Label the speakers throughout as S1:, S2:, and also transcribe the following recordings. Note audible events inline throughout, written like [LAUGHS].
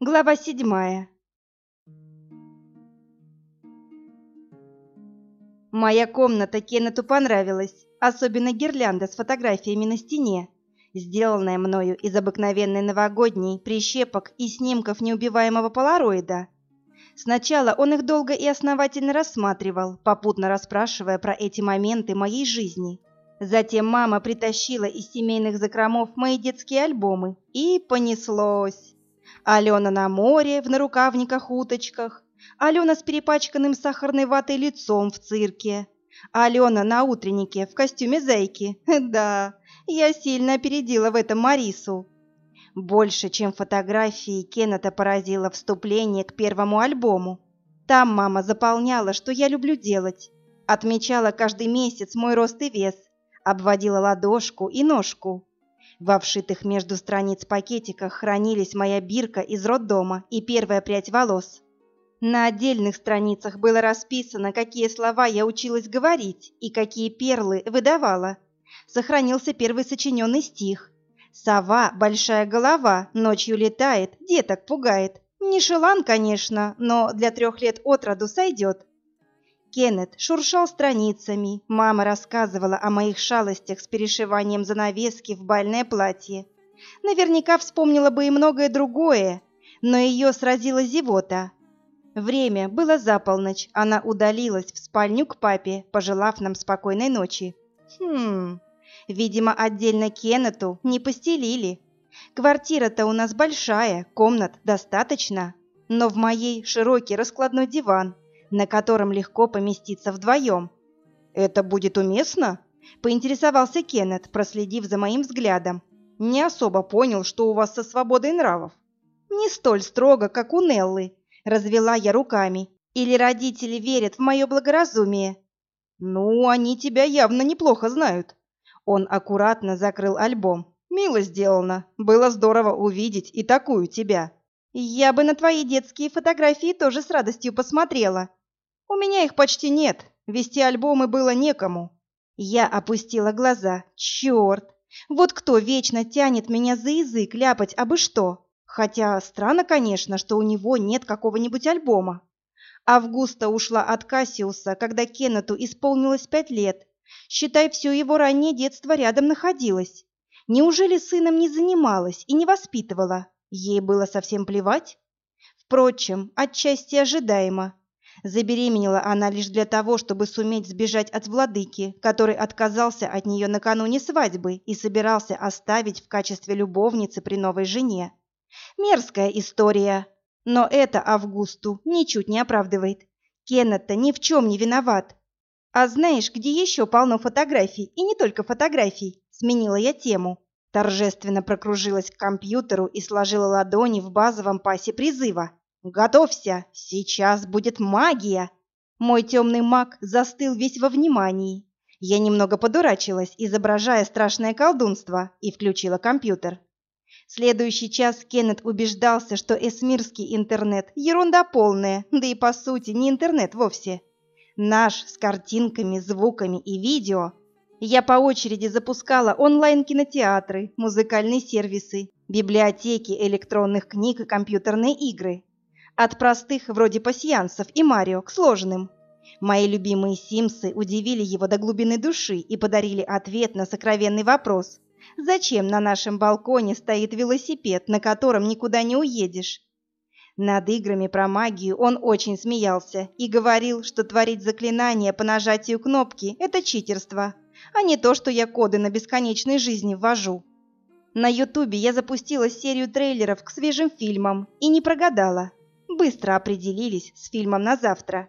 S1: Глава седьмая. Моя комната Кеннету понравилась, особенно гирлянда с фотографиями на стене, сделанная мною из обыкновенной новогодней прищепок и снимков неубиваемого полароида. Сначала он их долго и основательно рассматривал, попутно расспрашивая про эти моменты моей жизни. Затем мама притащила из семейных закромов мои детские альбомы, и понеслось. Алена на море в нарукавниках-уточках, Алена с перепачканным сахарной ватой лицом в цирке, Алена на утреннике в костюме зайки. [LAUGHS] Да, я сильно опередила в этом Марису. Больше, чем фотографии, Кеннета поразило вступление к первому альбому. Там мама заполняла, что я люблю делать. Отмечала каждый месяц мой рост и вес, обводила ладошку и ножку. Во вшитых между страниц пакетиках хранились моя бирка из роддома и первая прядь волос. На отдельных страницах было расписано, какие слова я училась говорить и какие перлы выдавала. Сохранился первый сочиненный стих. «Сова, большая голова, ночью летает, деток пугает». Не шелан, конечно, но для трех лет от роду сойдет. Кеннет шуршал страницами, мама рассказывала о моих шалостях с перешиванием занавески в бальное платье. Наверняка вспомнила бы и многое другое, но ее сразила зевота. Время было за полночь, она удалилась в спальню к папе, пожелав нам спокойной ночи. Хм, видимо, отдельно Кеннету не постелили. Квартира-то у нас большая, комнат достаточно, но в моей широкий раскладной диван, на котором легко поместиться вдвоем. «Это будет уместно?» – поинтересовался Кеннет, проследив за моим взглядом. «Не особо понял, что у вас со свободой нравов». «Не столь строго, как у Неллы», Развела я руками. Или родители верят в мое благоразумие? Ну, они тебя явно неплохо знают. Он аккуратно закрыл альбом. Мило сделано. Было здорово увидеть и такую тебя. Я бы на твои детские фотографии тоже с радостью посмотрела. У меня их почти нет. Вести альбомы было некому. Я опустила глаза. Черт! Вот кто вечно тянет меня за язык ляпать абы что. Хотя странно, конечно, что у него нет какого-нибудь альбома. Августа ушла от Кассиуса, когда Кеннету исполнилось пять лет. Считай, все его раннее детство рядом находилось. Неужели сыном не занималась и не воспитывала? Ей было совсем плевать? Впрочем, отчасти ожидаемо. Забеременела она лишь для того, чтобы суметь сбежать от владыки, который отказался от нее накануне свадьбы и собирался оставить в качестве любовницы при новой жене. Мерзкая история. Но это Августу ничуть не оправдывает. Кеннет-то ни в чем не виноват. А знаешь, где еще полно фотографий? И не только фотографий. Сменила я тему. Торжественно прокружилась к компьютеру и сложила ладони в базовом пасе призыва. «Готовься! Сейчас будет магия!» Мой темный маг застыл весь во внимании. Я немного подурачилась, изображая страшное колдунство, и включила компьютер. Следующий час Кеннет убеждался, что эсмирский интернет – ерунда полная, да и по сути не интернет вовсе. Наш с картинками, звуками и видео. Я по очереди запускала онлайн-кинотеатры, музыкальные сервисы, библиотеки электронных книг и компьютерные игры. От простых, вроде пасьянсов и Марио, к сложным. Мои любимые Симсы удивили его до глубины души и подарили ответ на сокровенный вопрос – Зачем на нашем балконе стоит велосипед, на котором никуда не уедешь? Над играми про магию он очень смеялся и говорил, что творить заклинания по нажатию кнопки – это читерство, а не то, что я коды на бесконечной жизни ввожу. На Ютубе я запустила серию трейлеров к свежим фильмам и не прогадала. Быстро определились с фильмом на завтра.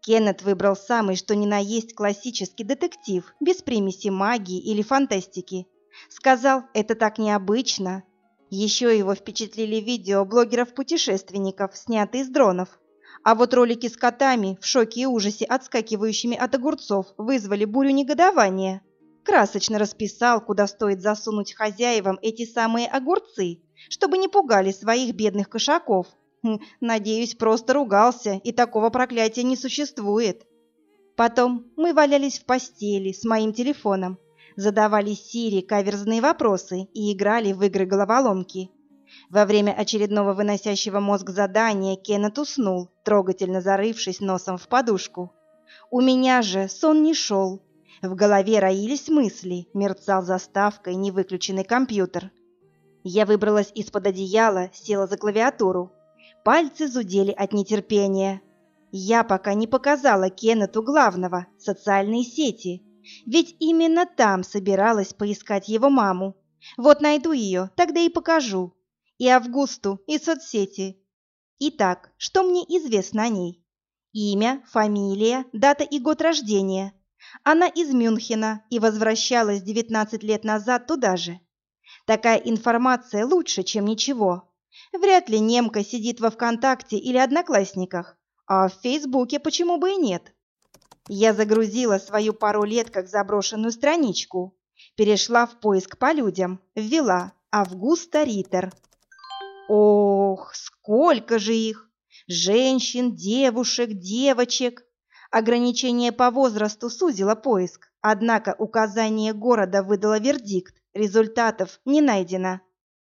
S1: Кеннет выбрал самый что ни на есть классический детектив, без примеси магии или фантастики. Сказал, это так необычно. Еще его впечатлили видео блогеров-путешественников, снятые с дронов. А вот ролики с котами, в шоке и ужасе отскакивающими от огурцов, вызвали бурю негодования. Красочно расписал, куда стоит засунуть хозяевам эти самые огурцы, чтобы не пугали своих бедных кошаков. Хм, надеюсь, просто ругался, и такого проклятия не существует. Потом мы валялись в постели с моим телефоном, задавали Сири каверзные вопросы и играли в игры головоломки. Во время очередного выносящего мозг задания Кеннет уснул, трогательно зарывшись носом в подушку. У меня же сон не шел. В голове роились мысли, мерцал заставкой невыключенный компьютер. Я выбралась из-под одеяла, села за клавиатуру. Пальцы зудели от нетерпения. Я пока не показала Кеннету главного – социальные сети. Ведь именно там собиралась поискать его маму. Вот найду ее, тогда и покажу. И Августу, и соцсети. Итак, что мне известно о ней? Имя, фамилия, дата и год рождения. Она из Мюнхена и возвращалась 19 лет назад туда же. Такая информация лучше, чем ничего. Вряд ли немка сидит во ВКонтакте или Одноклассниках, а в Фейсбуке почему бы и нет. Я загрузила свою пару лет как заброшенную страничку, перешла в поиск по людям, ввела Августа Риттер. Ох, сколько же их! Женщин, девушек, девочек. Ограничение по возрасту сузило поиск, однако указание города выдало вердикт, результатов не найдено.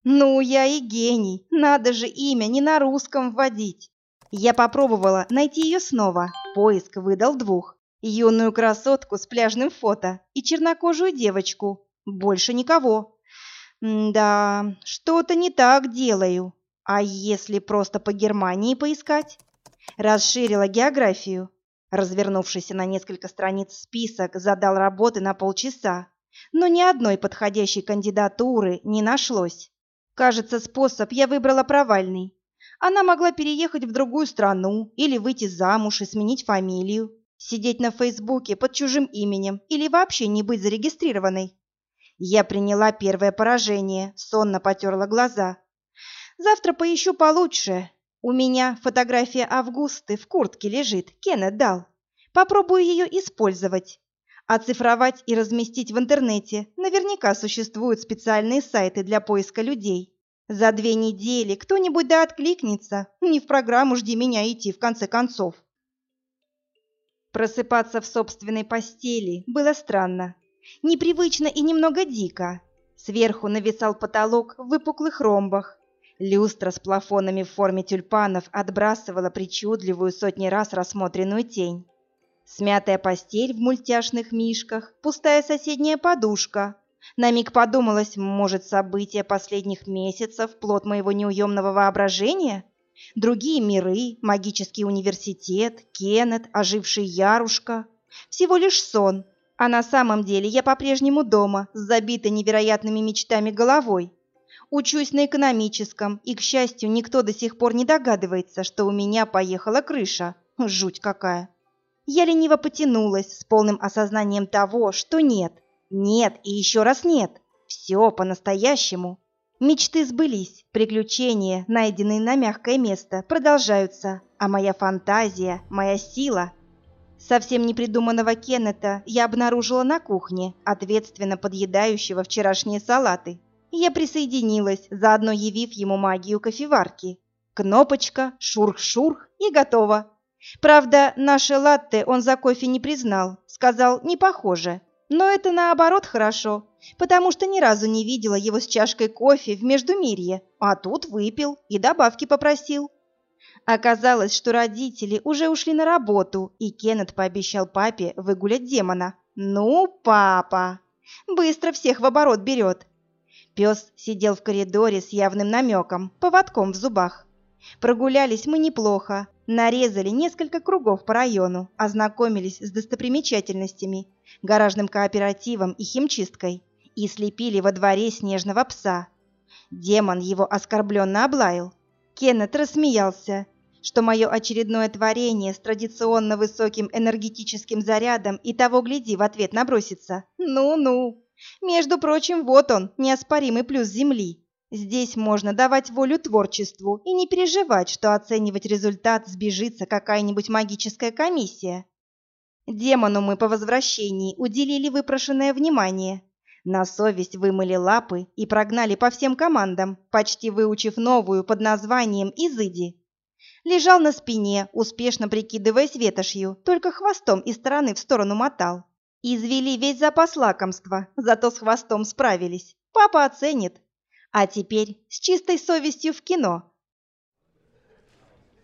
S1: Ну, я и гений, надо же имя не на русском вводить. Я попробовала найти ее снова, поиск выдал двух. Юную красотку с пляжным фото и чернокожую девочку. Больше никого. Да, что-то не так делаю. А если просто по Германии поискать? Расширила географию. Развернувшийся на несколько страниц список задал работы на полчаса, но ни одной подходящей кандидатуры не нашлось. Кажется, способ я выбрала провальный. Она могла переехать в другую страну или выйти замуж и сменить фамилию. Сидеть на Фейсбуке под чужим именем или вообще не быть зарегистрированной. Я приняла первое поражение, сонно потерла глаза. Завтра поищу получше. У меня фотография Августы в куртке лежит, Кеннет дал. Попробую ее использовать. Оцифровать и разместить в интернете. Наверняка существуют специальные сайты для поиска людей. За две недели кто-нибудь да откликнется. Не в программу «Жди меня» идти, в конце концов. Просыпаться в собственной постели было странно. Непривычно и немного дико. Сверху нависал потолок в выпуклых ромбах. Люстра с плафонами в форме тюльпанов отбрасывала причудливую сотни раз рассмотренную тень. Смятая постель в мультяшных мишках, пустая соседняя подушка. На миг подумалось, может, события последних месяцев – плод моего неуемного воображения – Другие миры, магический университет, Кеннет, оживший Ярушка. Всего лишь сон, а на самом деле я по-прежнему дома, с забитой невероятными мечтами головой. Учусь на экономическом, и, к счастью, никто до сих пор не догадывается, что у меня поехала крыша. Жуть какая. Я лениво потянулась с полным осознанием того, что нет, нет и еще раз нет. Все по-настоящему. Мечты сбылись, приключения, найденные на мягкое место, продолжаются, а моя фантазия, моя сила... Совсем непридуманного Кеннета я обнаружила на кухне, ответственно подъедающего вчерашние салаты. Я присоединилась, заодно явив ему магию кофеварки. Кнопочка, шурх-шурх и готово. Правда, наше латте он за кофе не признал, сказал «не похоже». Но это наоборот хорошо, потому что ни разу не видела его с чашкой кофе в Междумирье, а тут выпил и добавки попросил. Оказалось, что родители уже ушли на работу, и Кеннет пообещал папе выгулять демона. «Ну, папа! Быстро всех в оборот берет!» Пес сидел в коридоре с явным намеком, поводком в зубах. Прогулялись мы неплохо, нарезали несколько кругов по району, ознакомились с достопримечательностями, гаражным кооперативом и химчисткой и слепили во дворе снежного пса. Демон его оскорбленно облаял. Кеннет рассмеялся, что мое очередное творение с традиционно высоким энергетическим зарядом и того гляди в ответ набросится. Ну-ну. Между прочим, вот он, неоспоримый плюс Земли. Здесь можно давать волю творчеству и не переживать, что оценивать результат сбежится какая-нибудь магическая комиссия. Демону мы по возвращении уделили выпрошенное внимание. На совесть вымыли лапы и прогнали по всем командам, почти выучив новую под названием «Изыди». Лежал на спине, успешно прикидываясь ветошью, только хвостом из стороны в сторону мотал. Извели весь запас лакомства, зато с хвостом справились. Папа оценит. А теперь с чистой совестью в кино.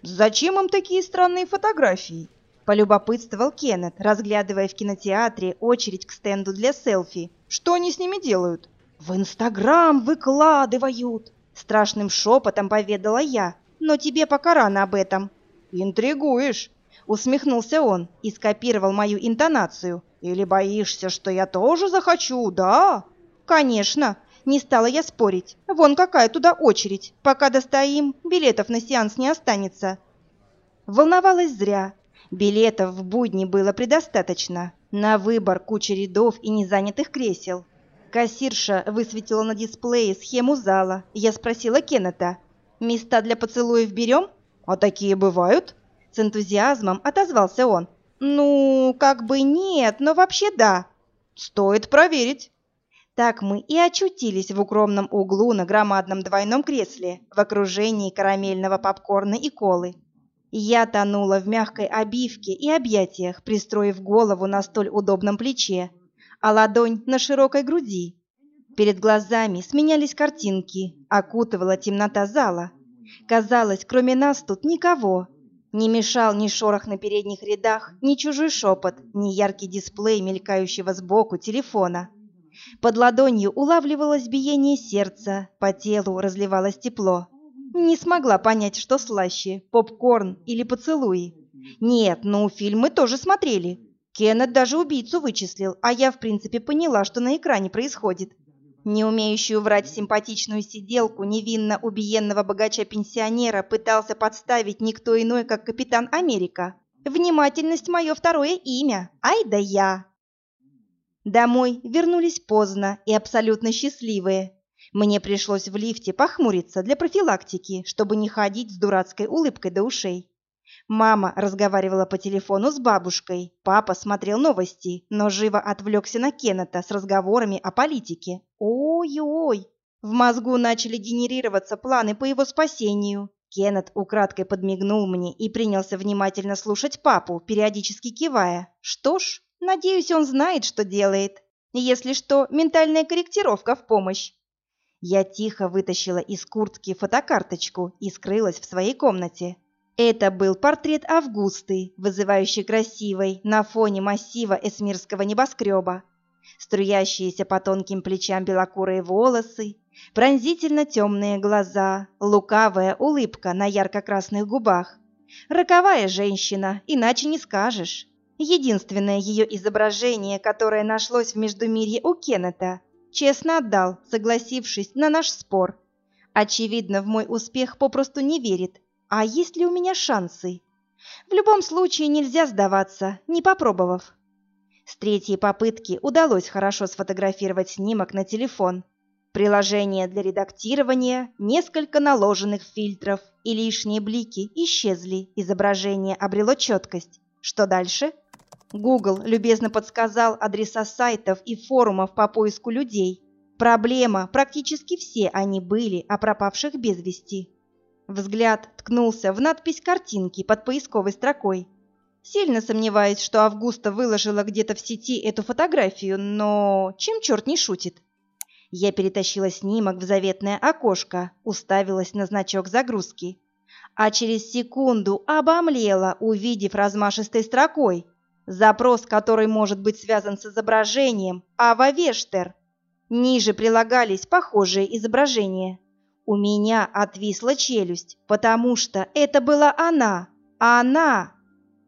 S2: «Зачем им такие странные фотографии?»
S1: – полюбопытствовал Кеннет, разглядывая в кинотеатре очередь к стенду для селфи.
S2: «Что они с ними делают?»
S1: «В Инстаграм выкладывают!» – страшным шепотом поведала я. «Но тебе пока рано об этом».
S2: «Интригуешь!»
S1: – усмехнулся он и скопировал мою интонацию.
S2: «Или боишься, что я тоже захочу, да?»
S1: «Конечно!» Не стала я спорить. Вон какая туда очередь. Пока достоим, билетов на сеанс не останется. Волновалась зря. Билетов в будни было предостаточно. На выбор куча рядов и незанятых кресел. Кассирша высветила на дисплее схему зала. Я спросила Кеннета. «Места для поцелуев берем?»
S2: «А такие бывают?»
S1: С энтузиазмом отозвался он. «Ну, как бы нет, но вообще да».
S2: «Стоит проверить».
S1: Так мы и очутились в укромном углу на громадном двойном кресле в окружении карамельного попкорна и колы. Я тонула в мягкой обивке и объятиях, пристроив голову на столь удобном плече, а ладонь на широкой груди. Перед глазами сменялись картинки, окутывала темнота зала. Казалось, кроме нас тут никого. Не мешал ни шорох на передних рядах, ни чужой шепот, ни яркий дисплей мелькающего сбоку телефона. Под ладонью улавливалось биение сердца, по телу разливалось тепло. Не смогла понять, что слаще, попкорн или поцелуи. Нет, ну фильмы тоже смотрели. Кеннет даже убийцу вычислил, а я в принципе поняла, что на экране происходит. Не умеющую врать симпатичную сиделку невинно убиенного богача-пенсионера пытался подставить никто иной, как Капитан Америка. Внимательность мое второе имя. Ай да я! Домой вернулись поздно и абсолютно счастливые. Мне пришлось в лифте похмуриться для профилактики, чтобы не ходить с дурацкой улыбкой до ушей. Мама разговаривала по телефону с бабушкой, папа смотрел новости, но живо отвлекся на Кеннета с разговорами о политике. Ой-ой! В мозгу начали генерироваться планы по его спасению. Кеннет украдкой подмигнул мне и принялся внимательно слушать папу, периодически кивая. Что ж, Надеюсь, он знает, что делает. Если что, ментальная корректировка в помощь. Я тихо вытащила из куртки фотокарточку и скрылась в своей комнате. Это был портрет Августы, вызывающий красивой на фоне массива эсмирского небоскреба. Струящиеся по тонким плечам белокурые волосы, пронзительно темные глаза, лукавая улыбка на ярко-красных губах. Роковая женщина, иначе не скажешь. Единственное ее изображение, которое нашлось в Междумирье у Кеннета, честно отдал, согласившись на наш спор. Очевидно, в мой успех попросту не верит. А есть ли у меня шансы? В любом случае нельзя сдаваться, не попробовав. С третьей попытки удалось хорошо сфотографировать снимок на телефон. Приложение для редактирования, несколько наложенных фильтров и лишние блики исчезли, изображение обрело четкость. Что дальше? Google любезно подсказал адреса сайтов и форумов по поиску людей. Проблема, практически все они были о пропавших без вести. Взгляд ткнулся в надпись картинки под поисковой строкой. Сильно сомневаюсь, что Августа выложила где-то в сети эту фотографию, но чем черт не шутит? Я перетащила снимок в заветное окошко, уставилась на значок загрузки. А через секунду обомлела, увидев размашистой строкой – Запрос, который может быть связан с изображением Ава Вештер. Ниже прилагались похожие изображения. У меня отвисла челюсть, потому что это была она. Она!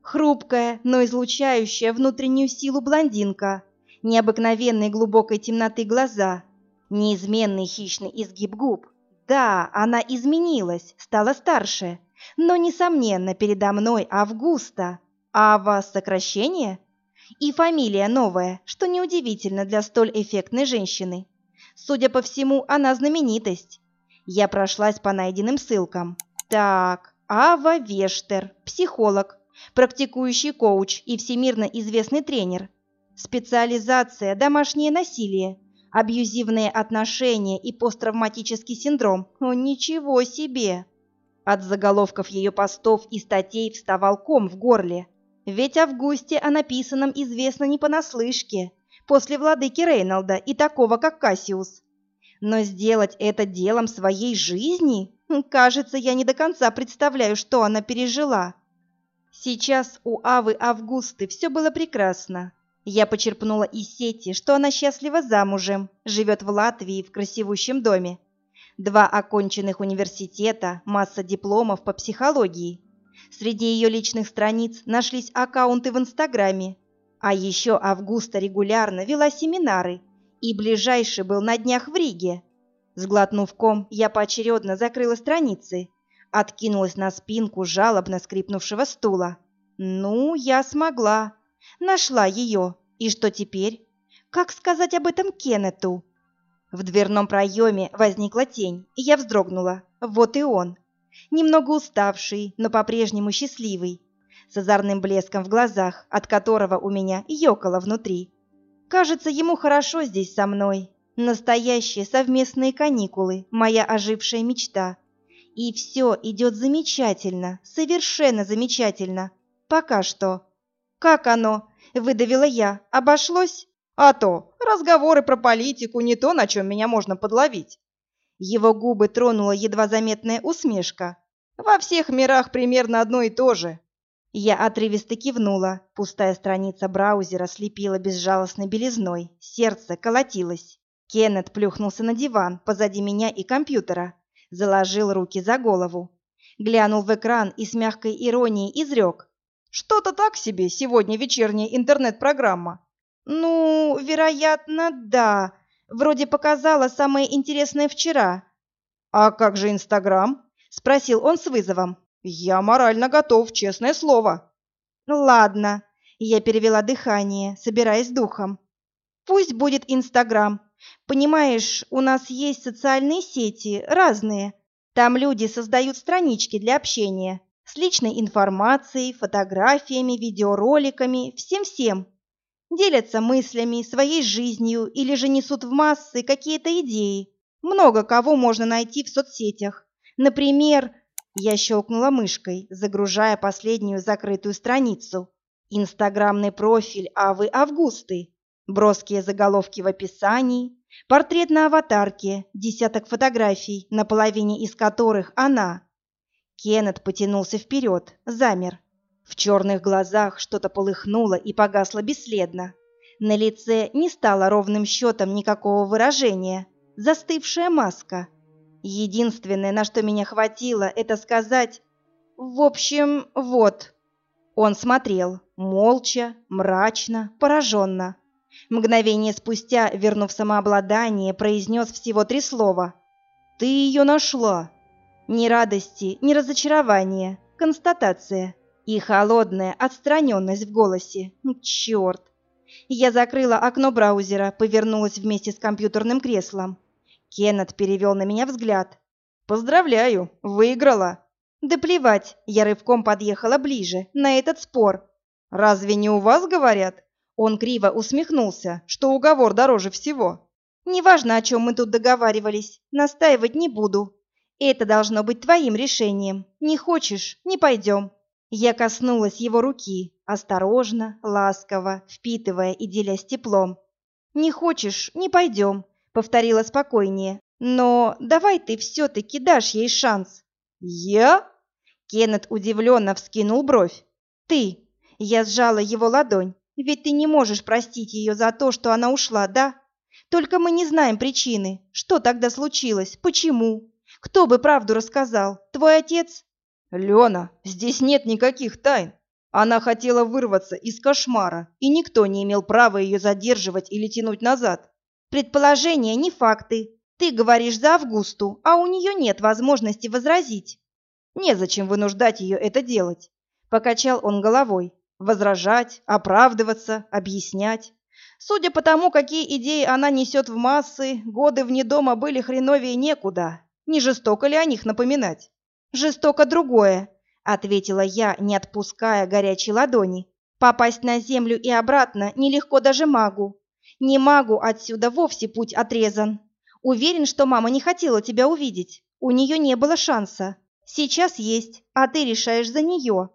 S1: Хрупкая, но излучающая внутреннюю силу блондинка. Необыкновенной глубокой темноты глаза. Неизменный хищный изгиб губ. Да, она изменилась, стала старше. Но, несомненно, передо мной Августа. Ава сокращение? И фамилия новая, что неудивительно для столь эффектной женщины. Судя по всему, она знаменитость. Я прошлась по найденным ссылкам. Так, Ава Вештер, психолог, практикующий коуч и всемирно известный тренер. Специализация «Домашнее насилие», абьюзивные отношения и посттравматический синдром. О, ничего себе! От заголовков ее постов и статей вставал ком в горле. Ведь Августе о написанном известно не понаслышке, после владыки Рейнолда и такого, как Кассиус. Но сделать это делом своей жизни? Кажется, я не до конца представляю, что она пережила. Сейчас у Авы Августы все было прекрасно. Я почерпнула из сети, что она счастлива замужем, живет в Латвии в красивущем доме. Два оконченных университета, масса дипломов по психологии. Среди ее личных страниц нашлись аккаунты в Инстаграме. А еще Августа регулярно вела семинары, и ближайший был на днях в Риге. Сглотнув ком, я поочередно закрыла страницы, откинулась на спинку жалобно скрипнувшего стула. Ну, я смогла. Нашла ее. И что теперь? Как сказать об этом Кеннету? В дверном проеме возникла тень, и я вздрогнула. Вот и он. Немного уставший, но по-прежнему счастливый. С озорным блеском в глазах, от которого у меня ёкало внутри. Кажется, ему хорошо здесь со мной. Настоящие совместные каникулы, моя ожившая мечта. И все идет замечательно, совершенно замечательно. Пока что. «Как оно?» — выдавила я. «Обошлось?»
S2: «А то, разговоры про политику не то, на чем меня можно подловить».
S1: Его губы тронула едва заметная усмешка.
S2: «Во всех мирах примерно одно и то же».
S1: Я отрывисто кивнула. Пустая страница браузера слепила безжалостной белизной. Сердце колотилось. Кеннет плюхнулся на диван позади меня и компьютера. Заложил руки за голову. Глянул в экран и с мягкой иронией изрек.
S2: Что-то так себе сегодня вечерняя интернет-программа.
S1: Ну, вероятно, да. Вроде показала самое интересное вчера.
S2: А как же Инстаграм?
S1: Спросил он с вызовом.
S2: Я морально готов, честное слово.
S1: Ладно. Я перевела дыхание, собираясь духом. Пусть будет Инстаграм. Понимаешь, у нас есть социальные сети, разные. Там люди создают странички для общения с личной информацией, фотографиями, видеороликами, всем-всем. Делятся мыслями, своей жизнью или же несут в массы какие-то идеи. Много кого можно найти в соцсетях. Например, я щелкнула мышкой, загружая последнюю закрытую страницу. Инстаграмный профиль Авы Августы. Броские заголовки в описании, портрет на аватарке, десяток фотографий, на половине из которых она, Кеннет потянулся вперед, замер. В черных глазах что-то полыхнуло и погасло бесследно. На лице не стало ровным счетом никакого выражения. Застывшая маска. Единственное, на что меня хватило, это сказать «В общем, вот». Он смотрел, молча, мрачно, пораженно. Мгновение спустя, вернув самообладание, произнес всего три слова. «Ты ее нашла!» Ни радости, ни разочарования, констатация и холодная отстраненность в голосе. Ну, черт! Я закрыла окно браузера, повернулась вместе с компьютерным креслом. Кеннет перевел на меня взгляд.
S2: «Поздравляю, выиграла!»
S1: «Да плевать!» Я рывком подъехала ближе, на этот спор.
S2: «Разве не у вас говорят?»
S1: Он криво усмехнулся.
S2: «Что уговор дороже всего?»
S1: «Неважно, о чем мы тут договаривались. Настаивать не буду. Это должно быть твоим решением. Не хочешь – не пойдем». Я коснулась его руки, осторожно, ласково, впитывая и делясь теплом. «Не хочешь – не пойдем», – повторила спокойнее. «Но давай ты все-таки дашь ей шанс».
S2: «Я?»
S1: Кеннет удивленно вскинул бровь. «Ты». Я сжала его ладонь. «Ведь ты не можешь простить ее за то, что она ушла, да? Только мы не знаем причины. Что тогда случилось? Почему? Кто бы правду рассказал? Твой отец?
S2: Лена, здесь нет никаких тайн. Она хотела вырваться из кошмара, и никто не имел права ее задерживать или тянуть назад.
S1: Предположения, не факты. Ты говоришь за Августу, а у нее нет возможности возразить.
S2: Незачем вынуждать ее это делать. Покачал он головой. Возражать, оправдываться, объяснять. Судя по тому, какие идеи она несет в массы, годы вне дома были хреновее некуда. Не жестоко ли о них напоминать?
S1: Жестоко другое, ответила я, не отпуская горячей ладони. Попасть на землю и обратно нелегко даже магу. Не магу отсюда вовсе путь отрезан. Уверен, что мама не хотела тебя увидеть. У нее не было шанса. Сейчас есть, а ты решаешь за нее.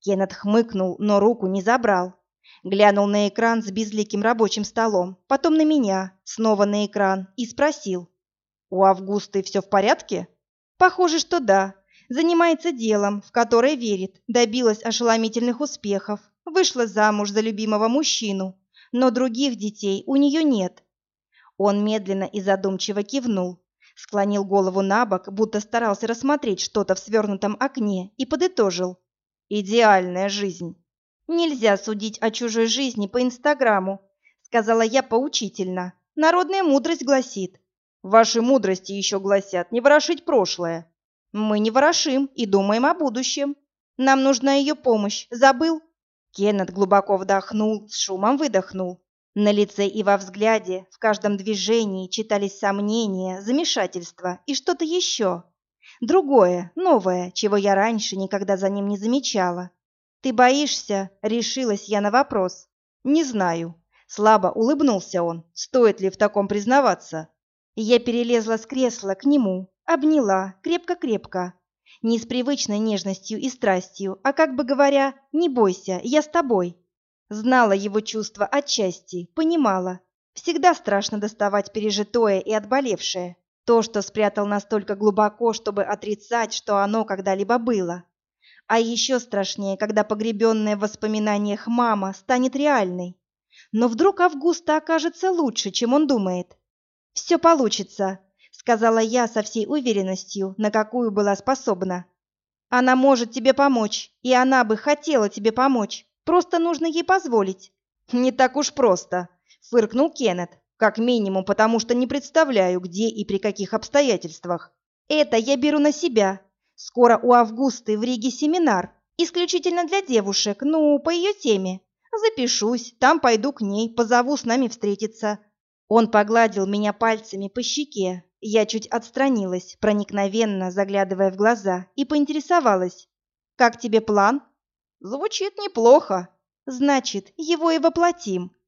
S1: Кеннет хмыкнул, но руку не забрал. Глянул на экран с безликим рабочим столом, потом на меня, снова на экран и спросил.
S2: У Августы все в порядке?
S1: Похоже, что да. Занимается делом, в которое верит, добилась ошеломительных успехов, вышла замуж за любимого мужчину, но других детей у нее нет. Он медленно и задумчиво кивнул, склонил голову на бок, будто старался рассмотреть что-то в свернутом окне и подытожил. «Идеальная жизнь». «Нельзя судить о чужой жизни по Инстаграму», — сказала я поучительно. «Народная мудрость гласит».
S2: «Ваши мудрости еще гласят не ворошить прошлое».
S1: «Мы не ворошим и думаем о будущем. Нам нужна ее помощь. Забыл?» Кеннет глубоко вдохнул, с шумом выдохнул. На лице и во взгляде, в каждом движении читались сомнения, замешательство и что-то еще. Другое, новое, чего я раньше никогда за ним не замечала. «Ты боишься?» — решилась я на вопрос.
S2: «Не знаю». Слабо улыбнулся он. «Стоит ли в таком признаваться?»
S1: Я перелезла с кресла к нему, обняла, крепко-крепко. Не с привычной нежностью и страстью, а как бы говоря, «Не бойся, я с тобой». Знала его чувства отчасти, понимала. Всегда страшно доставать пережитое и отболевшее. То, что спрятал настолько глубоко, чтобы отрицать, что оно когда-либо было. А еще страшнее, когда погребенная в воспоминаниях мама станет реальной. Но вдруг Августа окажется лучше, чем он думает. «Все получится», — сказала я со всей уверенностью, на какую была способна. «Она может тебе помочь, и она бы хотела тебе помочь. Просто нужно ей позволить».
S2: «Не так уж просто», — фыркнул Кеннет. «Как минимум, потому что не представляю, где и при каких обстоятельствах».
S1: «Это я беру на себя. Скоро у Августы в Риге семинар, исключительно для девушек, ну, по ее теме. Запишусь, там пойду к ней, позову с нами встретиться». Он погладил меня пальцами по щеке. Я чуть отстранилась, проникновенно заглядывая в глаза, и поинтересовалась. «Как тебе план?»
S2: Звучит неплохо.
S1: Значит, его и воплотим.